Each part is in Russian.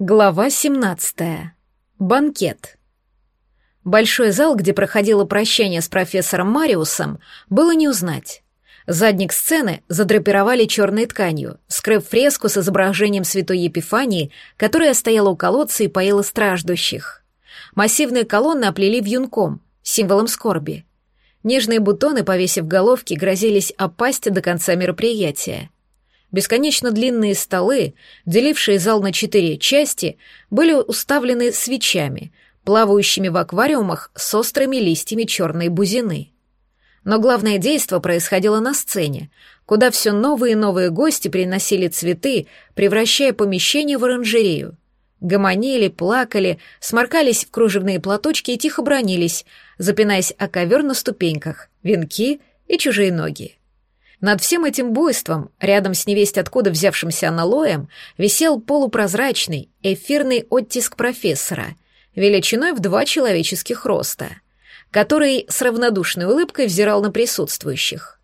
Глава 17. Банкет. Большой зал, где проходило прощание с профессором Мариусом, было не узнать. Задник сцены задрапировали черной тканью, скрыв фреску с изображением святой Епифании, которая стояла у колодца и поила страждущих. Массивные колонны оплели вьюнком, символом скорби. Нежные бутоны, повесив головки, грозились опасть до конца мероприятия. Бесконечно длинные столы, делившие зал на четыре части, были уставлены свечами, плавающими в аквариумах с острыми листьями черной бузины. Но главное действо происходило на сцене, куда все новые и новые гости приносили цветы, превращая помещение в оранжерею. Гомонили, плакали, сморкались в кружевные платочки и тихо бронились, запинаясь о ковер на ступеньках, венки и чужие ноги. Над всем этим буйством, рядом с невесть откуда взявшимся аналоем, висел полупрозрачный, эфирный оттиск профессора, величиной в два человеческих роста, который с равнодушной улыбкой взирал на присутствующих.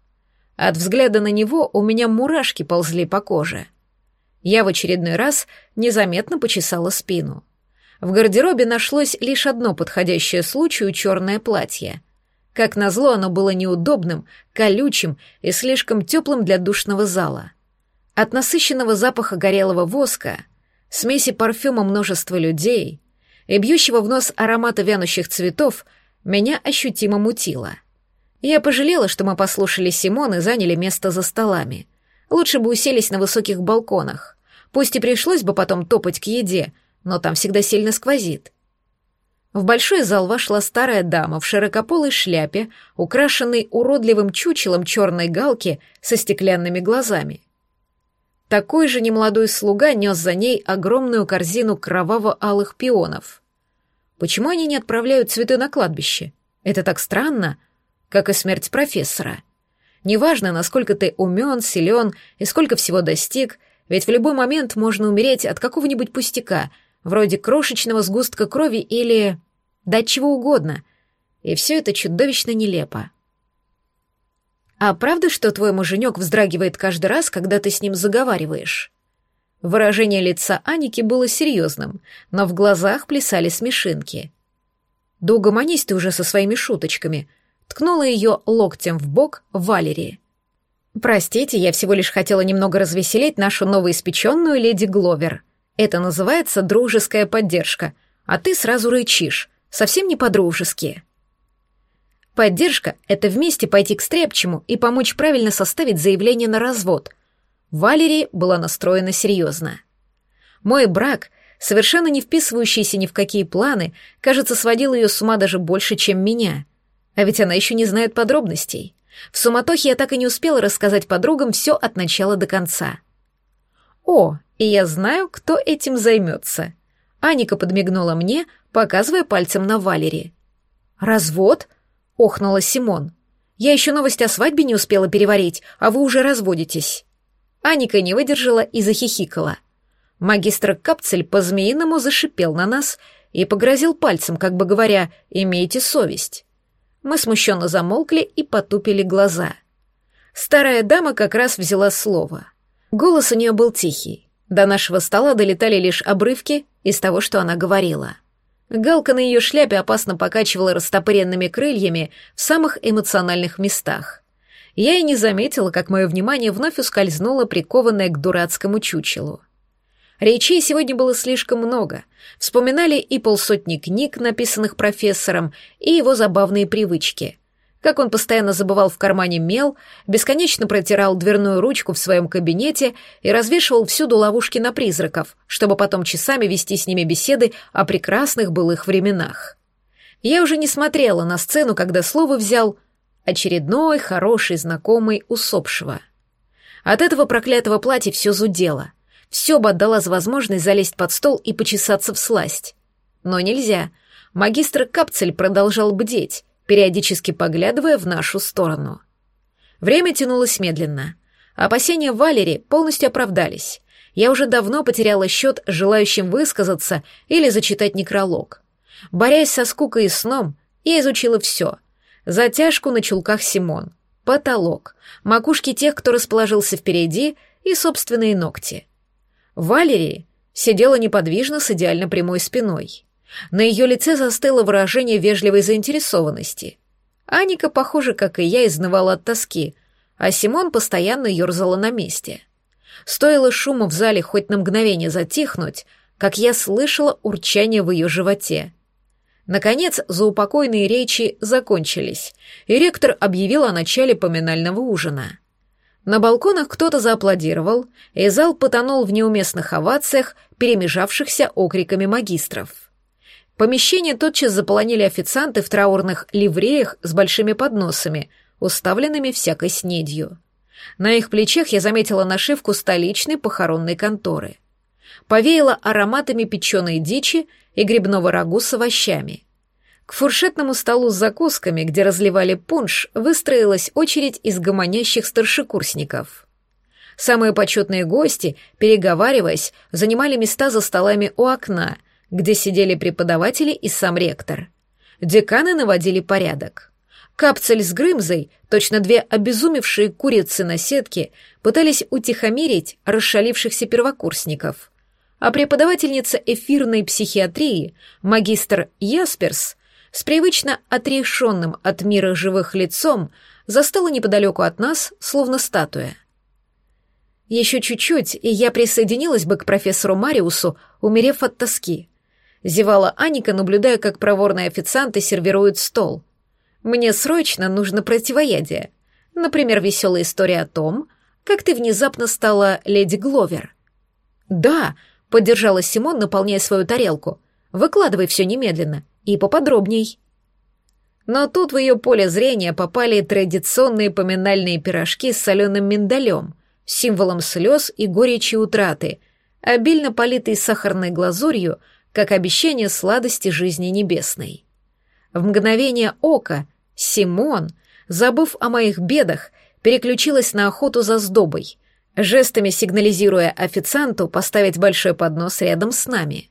От взгляда на него у меня мурашки ползли по коже. Я в очередной раз незаметно почесала спину. В гардеробе нашлось лишь одно подходящее случаю черное платье — как назло, оно было неудобным, колючим и слишком теплым для душного зала. От насыщенного запаха горелого воска, смеси парфюма множества людей и бьющего в нос аромата вянущих цветов меня ощутимо мутило. Я пожалела, что мы послушали Симон и заняли место за столами. Лучше бы уселись на высоких балконах. Пусть и пришлось бы потом топать к еде, но там всегда сильно сквозит. В большой зал вошла старая дама в широкополой шляпе, украшенной уродливым чучелом черной галки со стеклянными глазами. Такой же немолодой слуга нес за ней огромную корзину кроваво-алых пионов. Почему они не отправляют цветы на кладбище? Это так странно, как и смерть профессора. Неважно, насколько ты умен, силен и сколько всего достиг, ведь в любой момент можно умереть от какого-нибудь пустяка, вроде крошечного сгустка крови или да чего угодно. И все это чудовищно нелепо. А правда, что твой муженек вздрагивает каждый раз, когда ты с ним заговариваешь? Выражение лица Аники было серьезным, но в глазах плясали смешинки. Да угомонись ты уже со своими шуточками. Ткнула ее локтем в бок Валерии. «Простите, я всего лишь хотела немного развеселить нашу новоиспеченную леди Гловер. Это называется дружеская поддержка, а ты сразу рычишь совсем не по-дружески. Поддержка — это вместе пойти к Стряпчему и помочь правильно составить заявление на развод. Валерия была настроена серьезно. Мой брак, совершенно не вписывающийся ни в какие планы, кажется, сводил ее с ума даже больше, чем меня. А ведь она еще не знает подробностей. В суматохе я так и не успела рассказать подругам все от начала до конца. О, и я знаю, кто этим займется. Аника подмигнула мне, показывая пальцем на Валери. «Развод?» — охнула Симон. «Я еще новость о свадьбе не успела переварить, а вы уже разводитесь». Аника не выдержала и захихикала. Магистр Капцель по-змеиному зашипел на нас и погрозил пальцем, как бы говоря, «имейте совесть». Мы смущенно замолкли и потупили глаза. Старая дама как раз взяла слово. Голос у нее был тихий. До нашего стола долетали лишь обрывки из того, что она говорила. Галка на ее шляпе опасно покачивала растопыренными крыльями в самых эмоциональных местах. Я и не заметила, как мое внимание вновь ускользнуло, прикованное к дурацкому чучелу. Речей сегодня было слишком много. Вспоминали и полсотни книг, написанных профессором, и его забавные привычки — как он постоянно забывал в кармане мел, бесконечно протирал дверную ручку в своем кабинете и развешивал всюду ловушки на призраков, чтобы потом часами вести с ними беседы о прекрасных былых временах. Я уже не смотрела на сцену, когда слово взял очередной хороший знакомый усопшего. От этого проклятого платья все зудело. Все бы отдала за возможность залезть под стол и почесаться в сласть. Но нельзя. Магистр Капцель продолжал бдеть, периодически поглядывая в нашу сторону. Время тянулось медленно. Опасения Валери полностью оправдались. Я уже давно потеряла счет желающим высказаться или зачитать некролог. Борясь со скукой и сном, я изучила все. Затяжку на чулках Симон, потолок, макушки тех, кто расположился впереди, и собственные ногти. Валерии сидела неподвижно с идеально прямой спиной. На ее лице застыло выражение вежливой заинтересованности. Аника, похоже, как и я, изнывала от тоски, а Симон постоянно ерзала на месте. Стоило шуму в зале хоть на мгновение затихнуть, как я слышала урчание в ее животе. Наконец, заупокойные речи закончились, и ректор объявил о начале поминального ужина. На балконах кто-то зааплодировал, и зал потонул в неуместных овациях, перемежавшихся окриками магистров. Помещение тотчас заполонили официанты в траурных ливреях с большими подносами, уставленными всякой снедью. На их плечах я заметила нашивку столичной похоронной конторы. Повеяло ароматами печеной дичи и грибного рагу с овощами. К фуршетному столу с закусками, где разливали пунш, выстроилась очередь из гомонящих старшекурсников. Самые почетные гости, переговариваясь, занимали места за столами у окна, где сидели преподаватели и сам ректор. Деканы наводили порядок. Капцель с Грымзой, точно две обезумевшие курицы на сетке, пытались утихомирить расшалившихся первокурсников. А преподавательница эфирной психиатрии, магистр Ясперс, с привычно отрешенным от мира живых лицом, застала неподалеку от нас, словно статуя. Еще чуть-чуть, и я присоединилась бы к профессору Мариусу, умерев от тоски. Зевала Аника, наблюдая, как проворные официанты сервируют стол. Мне срочно нужно противоядие. Например, веселая история о том, как ты внезапно стала леди Гловер. «Да», — поддержала Симон, наполняя свою тарелку. «Выкладывай все немедленно и поподробней». Но тут в ее поле зрения попали традиционные поминальные пирожки с соленым миндалем, символом слез и горечи утраты, обильно политые сахарной глазурью — как обещание сладости жизни небесной. В мгновение ока Симон, забыв о моих бедах, переключилась на охоту за сдобой, жестами сигнализируя официанту поставить большой поднос рядом с нами.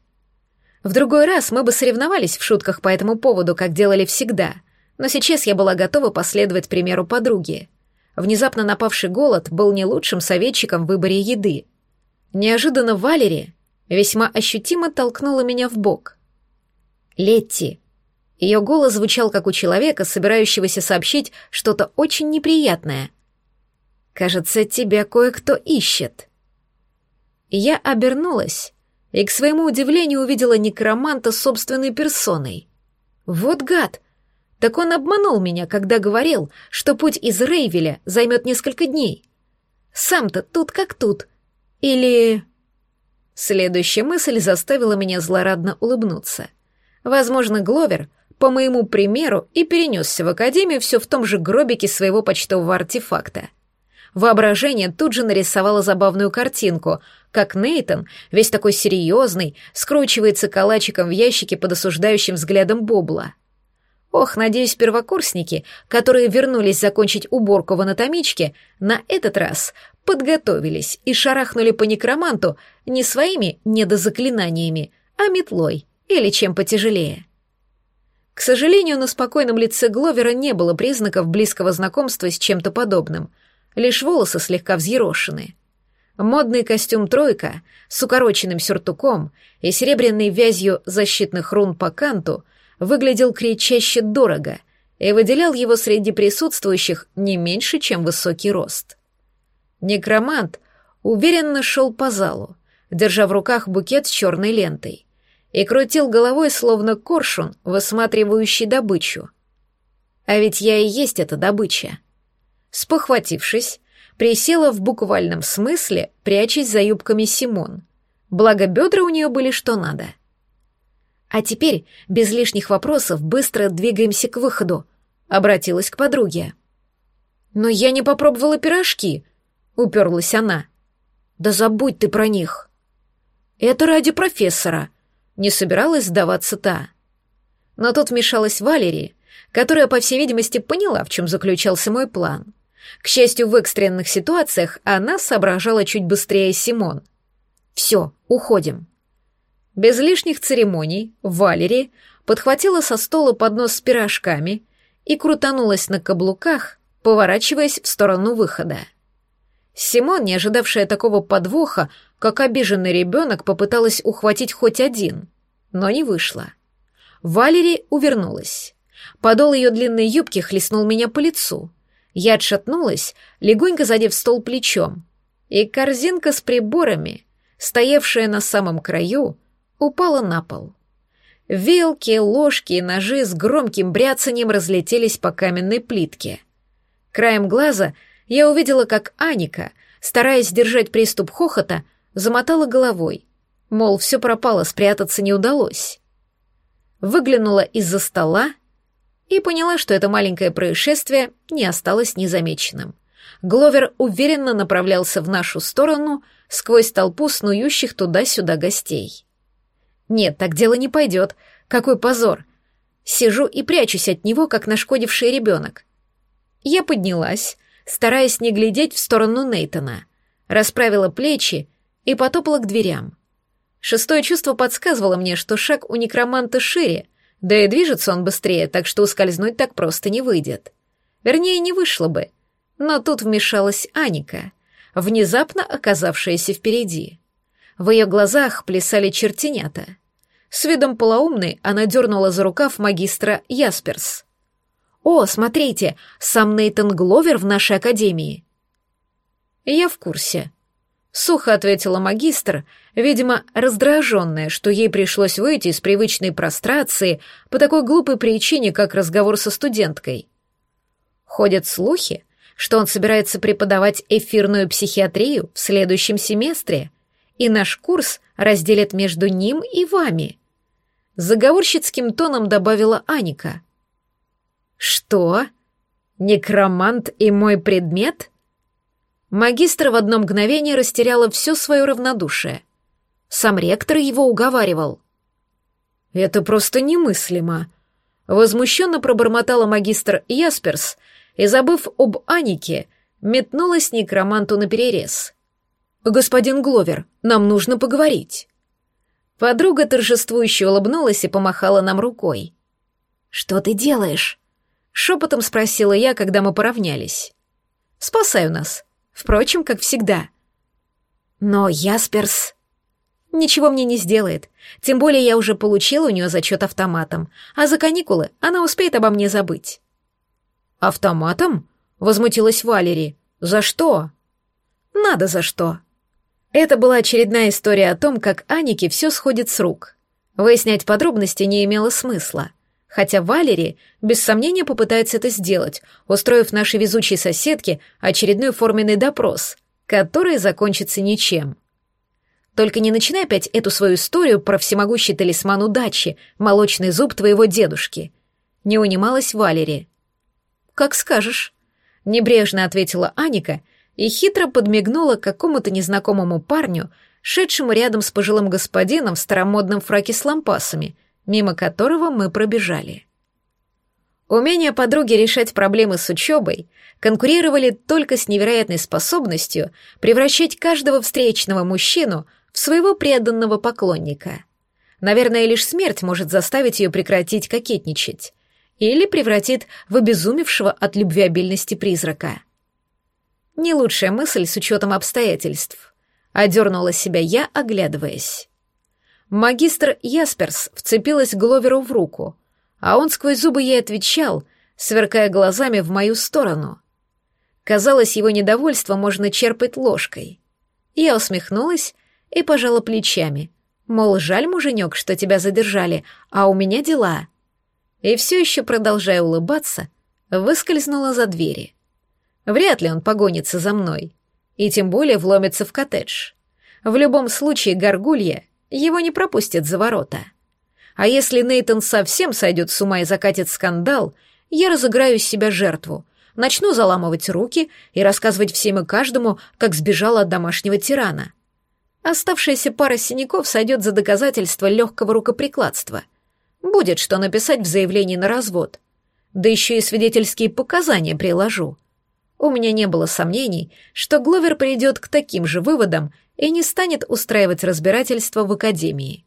В другой раз мы бы соревновались в шутках по этому поводу, как делали всегда, но сейчас я была готова последовать примеру подруги. Внезапно напавший голод был не лучшим советчиком в выборе еды. Неожиданно Валери весьма ощутимо толкнула меня в бок. «Летти!» Ее голос звучал как у человека, собирающегося сообщить что-то очень неприятное. «Кажется, тебя кое-кто ищет». Я обернулась и, к своему удивлению, увидела некроманта собственной персоной. Вот гад! Так он обманул меня, когда говорил, что путь из Рейвеля займет несколько дней. Сам-то тут как тут. Или... Следующая мысль заставила меня злорадно улыбнуться. Возможно, Гловер, по моему примеру, и перенесся в Академию все в том же гробике своего почтового артефакта. Воображение тут же нарисовало забавную картинку, как Нейтон, весь такой серьезный, скручивается калачиком в ящике под осуждающим взглядом Бобла. Ох, надеюсь, первокурсники, которые вернулись закончить уборку в анатомичке, на этот раз подготовились и шарахнули по некроманту не своими недозаклинаниями, а метлой или чем потяжелее. К сожалению, на спокойном лице Гловера не было признаков близкого знакомства с чем-то подобным, лишь волосы слегка взъерошены. Модный костюм «тройка» с укороченным сюртуком и серебряной вязью защитных рун по канту выглядел кричаще дорого и выделял его среди присутствующих не меньше, чем высокий рост. Некромант уверенно шел по залу, держа в руках букет с черной лентой, и крутил головой, словно коршун, высматривающий добычу. А ведь я и есть эта добыча. Спохватившись, присела в буквальном смысле, прячась за юбками Симон. Благо бедра у нее были что надо. А теперь, без лишних вопросов, быстро двигаемся к выходу, обратилась к подруге. Но я не попробовала пирожки, — уперлась она. «Да забудь ты про них!» «Это ради профессора», — не собиралась сдаваться та. Но тут вмешалась Валерия, которая, по всей видимости, поняла, в чем заключался мой план. К счастью, в экстренных ситуациях она соображала чуть быстрее Симон. «Все, уходим». Без лишних церемоний Валерия подхватила со стола поднос с пирожками и крутанулась на каблуках, поворачиваясь в сторону выхода. Симон, не ожидавшая такого подвоха, как обиженный ребенок, попыталась ухватить хоть один, но не вышло. Валери увернулась. Подол ее длинной юбки хлестнул меня по лицу. Я отшатнулась, легонько задев стол плечом, и корзинка с приборами, стоявшая на самом краю, упала на пол. Вилки, ложки и ножи с громким бряцанием разлетелись по каменной плитке. Краем глаза я увидела, как Аника, стараясь сдержать приступ хохота, замотала головой. Мол, все пропало, спрятаться не удалось. Выглянула из-за стола и поняла, что это маленькое происшествие не осталось незамеченным. Гловер уверенно направлялся в нашу сторону сквозь толпу снующих туда-сюда гостей. Нет, так дело не пойдет. Какой позор. Сижу и прячусь от него, как нашкодивший ребенок. Я поднялась, стараясь не глядеть в сторону Нейтона, расправила плечи и потопала к дверям. Шестое чувство подсказывало мне, что шаг у некроманта шире, да и движется он быстрее, так что ускользнуть так просто не выйдет. Вернее, не вышло бы. Но тут вмешалась Аника, внезапно оказавшаяся впереди. В ее глазах плясали чертенята. С видом полоумной она дернула за рукав магистра Ясперс. «О, смотрите, сам Нейтан Гловер в нашей академии!» «Я в курсе», — сухо ответила магистр, видимо, раздраженная, что ей пришлось выйти из привычной прострации по такой глупой причине, как разговор со студенткой. Ходят слухи, что он собирается преподавать эфирную психиатрию в следующем семестре, и наш курс разделят между ним и вами. Заговорщицким тоном добавила Аника. Что? Некромант и мой предмет? Магистр в одно мгновение растеряла все свое равнодушие. Сам ректор его уговаривал. Это просто немыслимо. Возмущенно пробормотала магистр Ясперс и, забыв об Анике, метнулась некроманту на перерез. «Господин Гловер, нам нужно поговорить». Подруга торжествующе улыбнулась и помахала нам рукой. «Что ты делаешь?» — шепотом спросила я, когда мы поравнялись. «Спасаю нас. Впрочем, как всегда». «Но Ясперс...» «Ничего мне не сделает. Тем более я уже получила у нее зачет автоматом, а за каникулы она успеет обо мне забыть». «Автоматом?» — возмутилась Валери. «За что?» «Надо за что», это была очередная история о том, как Анике все сходит с рук. Выяснять подробности не имело смысла. Хотя Валери, без сомнения, попытается это сделать, устроив нашей везучей соседке очередной форменный допрос, который закончится ничем. Только не начинай опять эту свою историю про всемогущий талисман удачи, молочный зуб твоего дедушки. Не унималась Валери. «Как скажешь», — небрежно ответила Аника — и хитро подмигнула какому-то незнакомому парню, шедшему рядом с пожилым господином в старомодном фраке с лампасами, мимо которого мы пробежали. Умение подруги решать проблемы с учебой конкурировали только с невероятной способностью превращать каждого встречного мужчину в своего преданного поклонника. Наверное, лишь смерть может заставить ее прекратить кокетничать или превратит в обезумевшего от любвеобильности призрака. Не лучшая мысль с учетом обстоятельств. Одернула себя я, оглядываясь. Магистр Ясперс вцепилась Гловеру в руку, а он сквозь зубы ей отвечал, сверкая глазами в мою сторону. Казалось, его недовольство можно черпать ложкой. Я усмехнулась и пожала плечами. Мол, жаль, муженек, что тебя задержали, а у меня дела. И все еще, продолжая улыбаться, выскользнула за двери. Вряд ли он погонится за мной. И тем более вломится в коттедж. В любом случае, горгулья его не пропустит за ворота. А если Нейтон совсем сойдет с ума и закатит скандал, я разыграю из себя жертву, начну заламывать руки и рассказывать всем и каждому, как сбежала от домашнего тирана. Оставшаяся пара синяков сойдет за доказательство легкого рукоприкладства. Будет что написать в заявлении на развод. Да еще и свидетельские показания приложу. У меня не было сомнений, что Гловер придет к таким же выводам и не станет устраивать разбирательство в академии.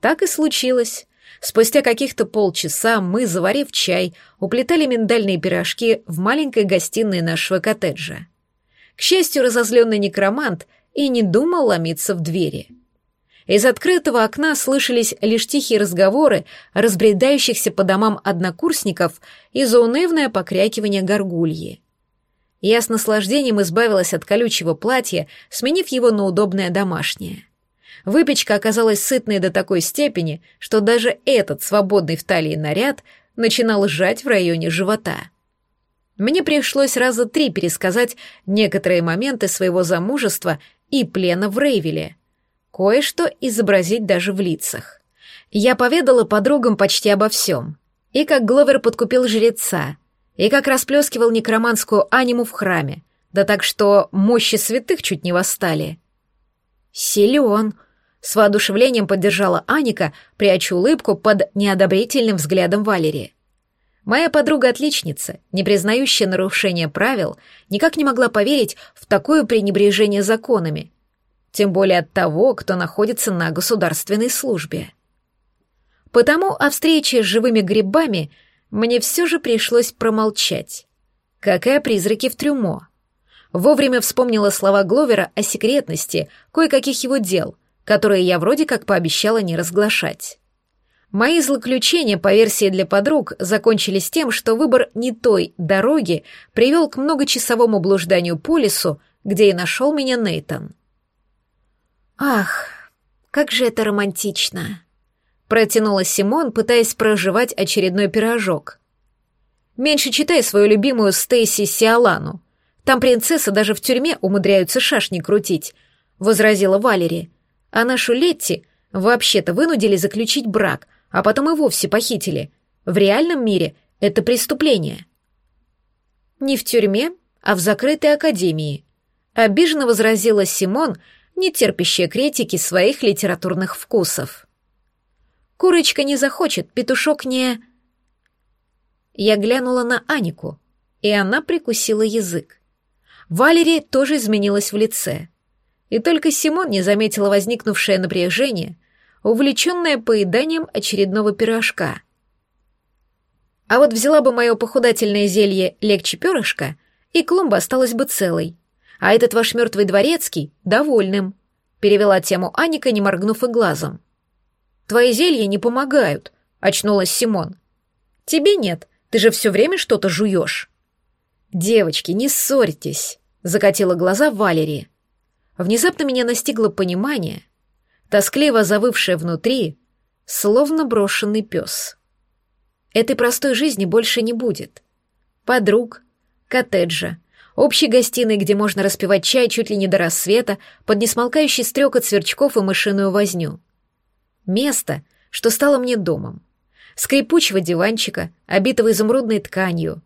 Так и случилось. Спустя каких-то полчаса мы, заварив чай, уплетали миндальные пирожки в маленькой гостиной нашего коттеджа. К счастью, разозленный некромант и не думал ломиться в двери. Из открытого окна слышались лишь тихие разговоры разбредающихся по домам однокурсников и заунывное покрякивание горгульи. Я с наслаждением избавилась от колючего платья, сменив его на удобное домашнее. Выпечка оказалась сытной до такой степени, что даже этот свободный в талии наряд начинал сжать в районе живота. Мне пришлось раза три пересказать некоторые моменты своего замужества и плена в Рейвеле — кое-что изобразить даже в лицах. Я поведала подругам почти обо всем. И как Гловер подкупил жреца, и как расплескивал некроманскую аниму в храме, да так что мощи святых чуть не восстали. «Силен!» — с воодушевлением поддержала Аника, пряча улыбку под неодобрительным взглядом Валерии. Моя подруга-отличница, не признающая нарушения правил, никак не могла поверить в такое пренебрежение законами — тем более от того, кто находится на государственной службе. Потому о встрече с живыми грибами мне все же пришлось промолчать, как и о призраке в трюмо. Вовремя вспомнила слова Гловера о секретности кое-каких его дел, которые я вроде как пообещала не разглашать. Мои злоключения по версии для подруг закончились тем, что выбор не той дороги привел к многочасовому блужданию по лесу, где и нашел меня Нейтан. «Ах, как же это романтично!» Протянула Симон, пытаясь проживать очередной пирожок. «Меньше читай свою любимую Стейси Сиалану. Там принцессы даже в тюрьме умудряются шашни крутить», — возразила Валери. «А нашу Летти вообще-то вынудили заключить брак, а потом и вовсе похитили. В реальном мире это преступление». «Не в тюрьме, а в закрытой академии», — обиженно возразила Симон, — не терпящая критики своих литературных вкусов. Курочка не захочет, петушок не... Я глянула на Анику, и она прикусила язык. Валерия тоже изменилась в лице. И только Симон не заметила возникнувшее напряжение, увлеченное поеданием очередного пирожка. А вот взяла бы мое похудательное зелье легче перышка, и клумба осталась бы целой а этот ваш мертвый дворецкий — довольным», — перевела тему Аника, не моргнув и глазом. «Твои зелья не помогают», — очнулась Симон. «Тебе нет, ты же все время что-то жуешь». «Девочки, не ссорьтесь», — закатила глаза Валерии. Внезапно меня настигло понимание, тоскливо завывшее внутри, словно брошенный пес. Этой простой жизни больше не будет. Подруг, коттеджа, общей гостиной, где можно распивать чай чуть ли не до рассвета, под несмолкающий стрекот сверчков и мышиную возню. Место, что стало мне домом. Скрипучего диванчика, обитого изумрудной тканью,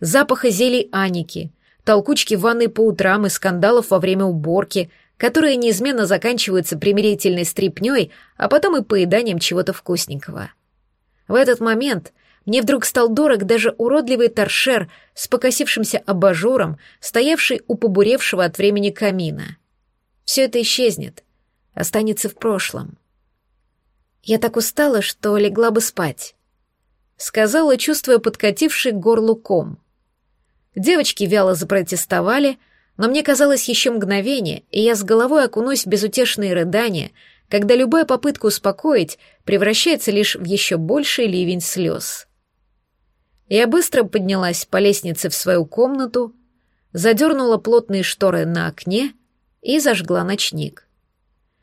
запаха зелий Аники, толкучки в ванной по утрам и скандалов во время уборки, которые неизменно заканчиваются примирительной стрипней, а потом и поеданием чего-то вкусненького. В этот момент мне вдруг стал дорог даже уродливый торшер с покосившимся абажуром, стоявший у побуревшего от времени камина. Все это исчезнет, останется в прошлом. Я так устала, что легла бы спать. Сказала, чувствуя подкативший к горлу ком. Девочки вяло запротестовали, но мне казалось еще мгновение, и я с головой окунусь в безутешные рыдания, когда любая попытка успокоить превращается лишь в еще больший ливень слез. Я быстро поднялась по лестнице в свою комнату, задернула плотные шторы на окне и зажгла ночник.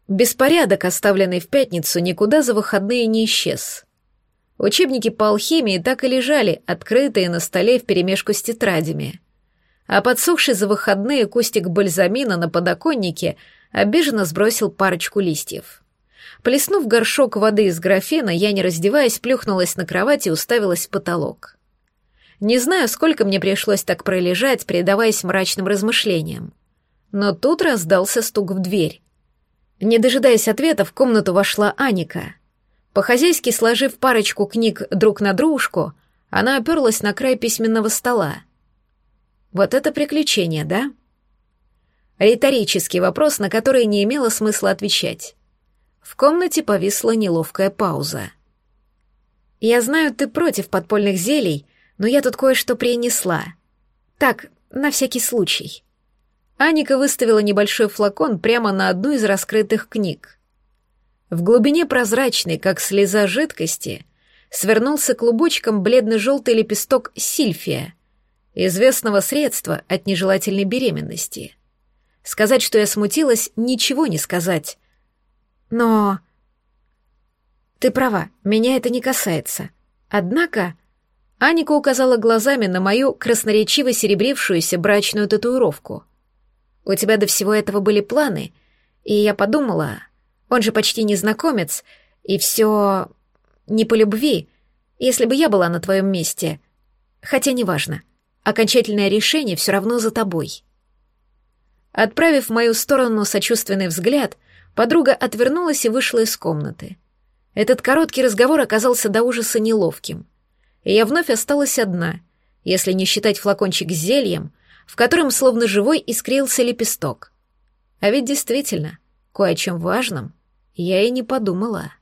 Беспорядок, оставленный в пятницу, никуда за выходные не исчез. Учебники по алхимии так и лежали, открытые на столе вперемешку с тетрадями. А подсохший за выходные кустик бальзамина на подоконнике обиженно сбросил парочку листьев. Плеснув горшок воды из графина, я, не раздеваясь, плюхнулась на кровать и уставилась в потолок. Не знаю, сколько мне пришлось так пролежать, предаваясь мрачным размышлениям. Но тут раздался стук в дверь. Не дожидаясь ответа, в комнату вошла Аника. По-хозяйски сложив парочку книг друг на дружку, она оперлась на край письменного стола. Вот это приключение, да? Риторический вопрос, на который не имело смысла отвечать. В комнате повисла неловкая пауза. «Я знаю, ты против подпольных зелий, но я тут кое-что принесла. Так, на всякий случай». Аника выставила небольшой флакон прямо на одну из раскрытых книг. В глубине прозрачной, как слеза жидкости, свернулся клубочком бледно-желтый лепесток сильфия, известного средства от нежелательной беременности. Сказать, что я смутилась, ничего не сказать. Но... Ты права, меня это не касается. Однако... Аника указала глазами на мою красноречиво серебрившуюся брачную татуировку. У тебя до всего этого были планы, и я подумала, он же почти незнакомец, и все не по любви, если бы я была на твоем месте. Хотя неважно, окончательное решение все равно за тобой. Отправив в мою сторону сочувственный взгляд, подруга отвернулась и вышла из комнаты. Этот короткий разговор оказался до ужаса неловким. И я вновь осталась одна, если не считать флакончик с зельем, в котором словно живой искрился лепесток. А ведь действительно, кое о чем важном я и не подумала.